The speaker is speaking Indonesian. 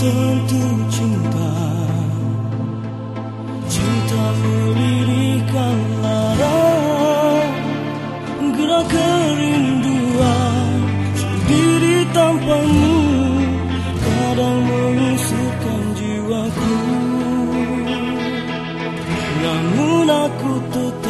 sentuh cinta, cinta Cintamu lirikkanlah Gerak kerinduan. Sendiri tanpamu Kadang mengusirkan jiwaku. Namun aku tetap